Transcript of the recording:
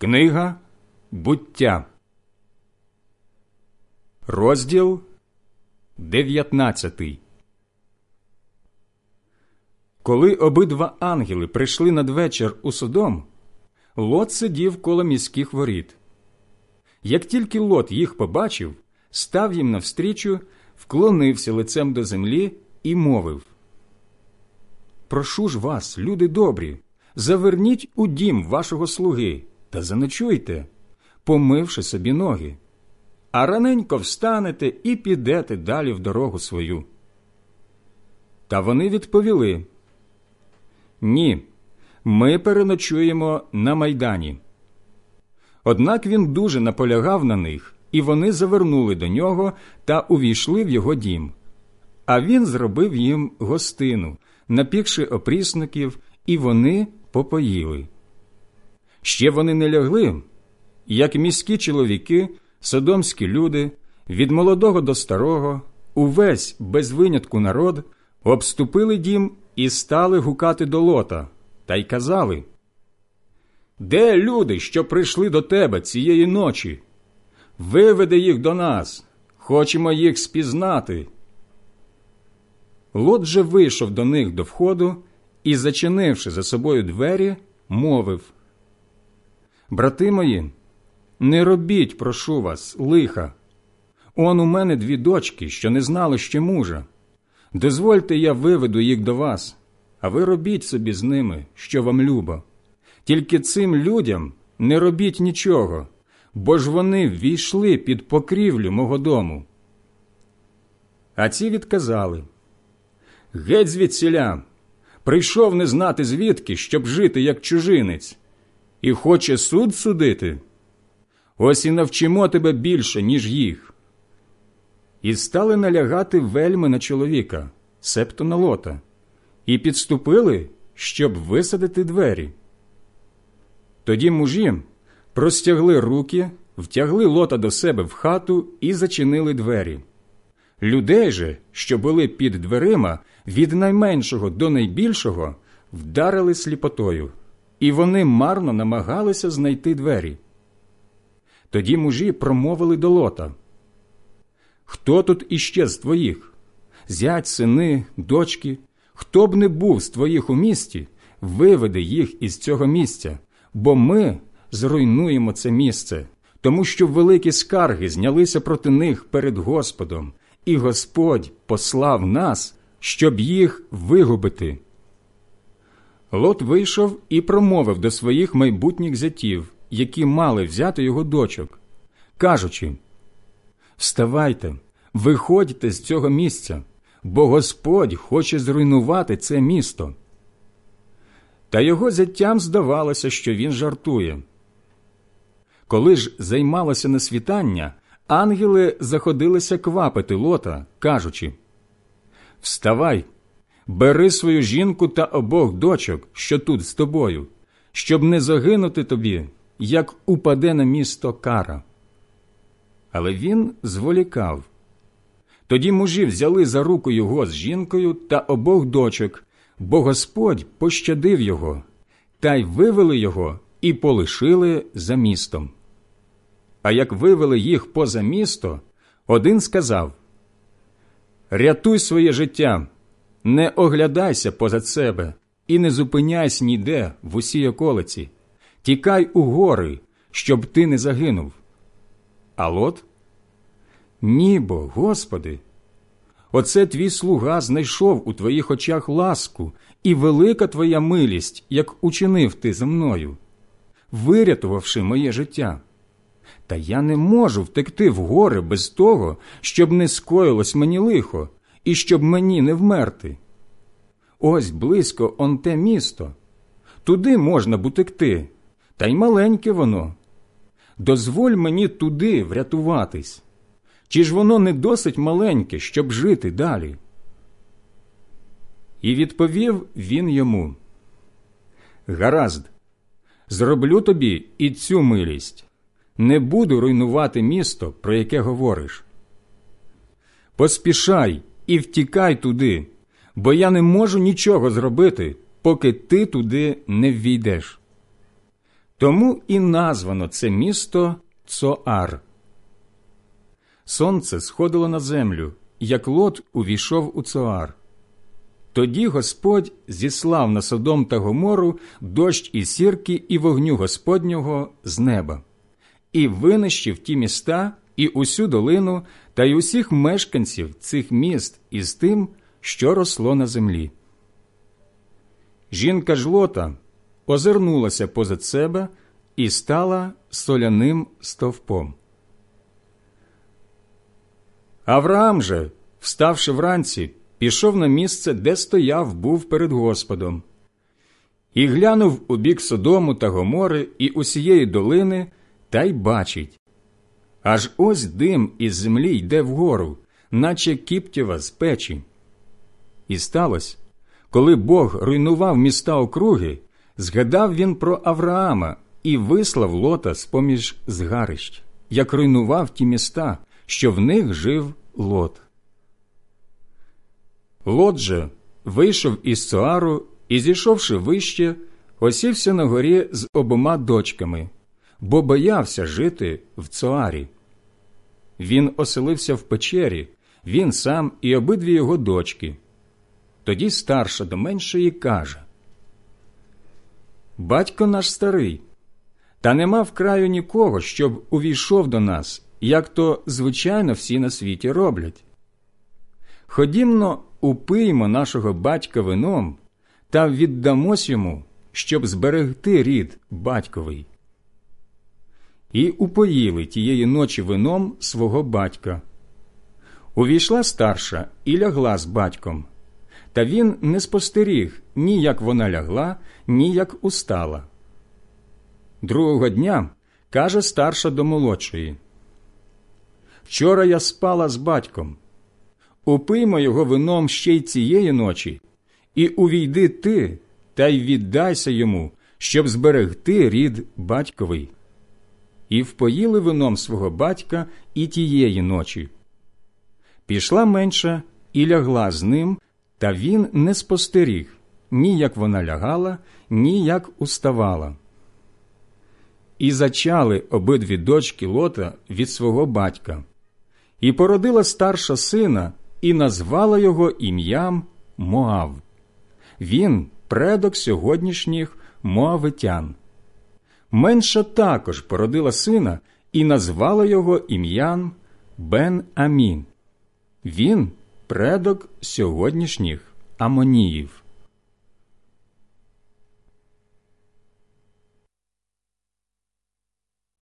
Книга буття, розділ 19 Коли обидва ангели прийшли надвечір у Содом, Лот сидів коло міських воріт. Як тільки Лот їх побачив, став їм навстрічу, вклонився лицем до землі і мовив. Прошу ж вас, люди добрі, заверніть у дім вашого слуги та заночуйте, помивши собі ноги, а раненько встанете і підете далі в дорогу свою. Та вони відповіли Ні, ми переночуємо на майдані. Однак він дуже наполягав на них, і вони завернули до нього та увійшли в його дім. А він зробив їм гостину, напікши опрісників, і вони попоїли. Ще вони не лягли, як міські чоловіки, содомські люди, від молодого до старого, увесь без винятку народ, обступили дім і стали гукати до лота, та й казали Де люди, що прийшли до тебе цієї ночі? Виведи їх до нас, хочемо їх спізнати. Лот же вийшов до них до входу і, зачинивши за собою двері, мовив Брати мої, не робіть, прошу вас, лиха. Он у мене дві дочки, що не знали ще мужа. Дозвольте, я виведу їх до вас, а ви робіть собі з ними, що вам любо. Тільки цим людям не робіть нічого, бо ж вони ввійшли під покрівлю мого дому. А ці відказали Геть звідсіля, прийшов не знати звідки, щоб жити як чужинець і хоче суд судити, ось і навчимо тебе більше, ніж їх. І стали налягати вельми на чоловіка, септо на лота, і підступили, щоб висадити двері. Тоді мужі простягли руки, втягли лота до себе в хату і зачинили двері. Людей же, що були під дверима, від найменшого до найбільшого, вдарили сліпотою і вони марно намагалися знайти двері. Тоді мужі промовили до лота Хто тут іще з твоїх? Зять, сини, дочки, хто б не був з твоїх у місті, виведи їх із цього місця, бо ми зруйнуємо це місце, тому що великі скарги знялися проти них перед Господом, і Господь послав нас, щоб їх вигубити. Лот вийшов і промовив до своїх майбутніх зятів, які мали взяти його дочок, кажучи Вставайте, виходьте з цього місця, бо Господь хоче зруйнувати це місто. Та його зятям здавалося, що він жартує. Коли ж займалося на світання, ангели заходилися квапити лота, кажучи Вставай, Бери свою жінку та обох дочок, що тут з тобою, щоб не загинути тобі, як упаде на місто кара. Але він зволікав. Тоді мужі взяли за руку його з жінкою та обох дочок, бо Господь пощадив його, та й вивели його і полишили за містом. А як вивели їх поза місто, один сказав Рятуй своє життя не оглядайся позад себе і не зупиняйся ніде в усій околиці, тікай у гори, щоб ти не загинув. А лот? Нібо, Господи, оце твій слуга знайшов у твоїх очах ласку і велика твоя милість, як учинив ти за мною, вирятувавши моє життя. Та я не можу втекти в гори без того, щоб не скоїлось мені лихо, і щоб мені не вмерти. Ось близько он те місто. Туди можна бутекти, та й маленьке воно. Дозволь мені туди врятуватись. Чи ж воно не досить маленьке, щоб жити далі? І відповів він йому Гаразд, зроблю тобі і цю милість. Не буду руйнувати місто, про яке говориш. Поспішай і втікай туди, бо я не можу нічого зробити, поки ти туди не ввійдеш. Тому і названо це місто Цоар. Сонце сходило на землю, як лот увійшов у Цоар. Тоді Господь зіслав на Содом та Гомору дощ і сірки і вогню Господнього з неба, і винищив ті міста і усю долину та й усіх мешканців цих міст із тим, що росло на землі. Жінка ж лота озирнулася позад себе і стала соляним стовпом. Авраам же, вставши вранці, пішов на місце, де стояв був перед Господом, і глянув у бік Содому та Гомори і усієї долини, та й бачить. Аж ось дим із землі йде вгору, наче кіптєва з печі. І сталося, коли Бог руйнував міста округи, згадав він про Авраама і вислав лота з поміж згарищ, як руйнував ті міста, що в них жив лот. Лот же вийшов із Цоару і, зійшовши вище, осівся на горі з обома дочками, бо боявся жити в Цоарі. Він оселився в печері, він сам і обидві його дочки. Тоді старша до меншої каже Батько наш старий, та нема в краю нікого, щоб увійшов до нас, як то звичайно всі на світі роблять. Ходімно, упиймо нашого батька вином та віддамось йому, щоб зберегти рід батьковий. І упоїли тієї ночі вином свого батька. Увійшла старша і лягла з батьком, та він не спостеріг ні як вона лягла, ні як устала. Другого дня каже старша до молодшої Вчора я спала з батьком. Упиймо його вином ще й цієї ночі, і увійди ти та й віддайся йому, щоб зберегти рід батьковий. І впоїли вином свого батька і тієї ночі. Пішла менша і лягла з ним, та він не спостеріг ні як вона лягала, ні як уставала. І зачали обидві дочки лота від свого батька, і породила старша сина, і назвала його ім'ям Моав. Він предок сьогоднішніх Моавитян. Менша також породила сина і назвала його ім'ям Бен Амін. Він предок сьогоднішніх Амоніїв.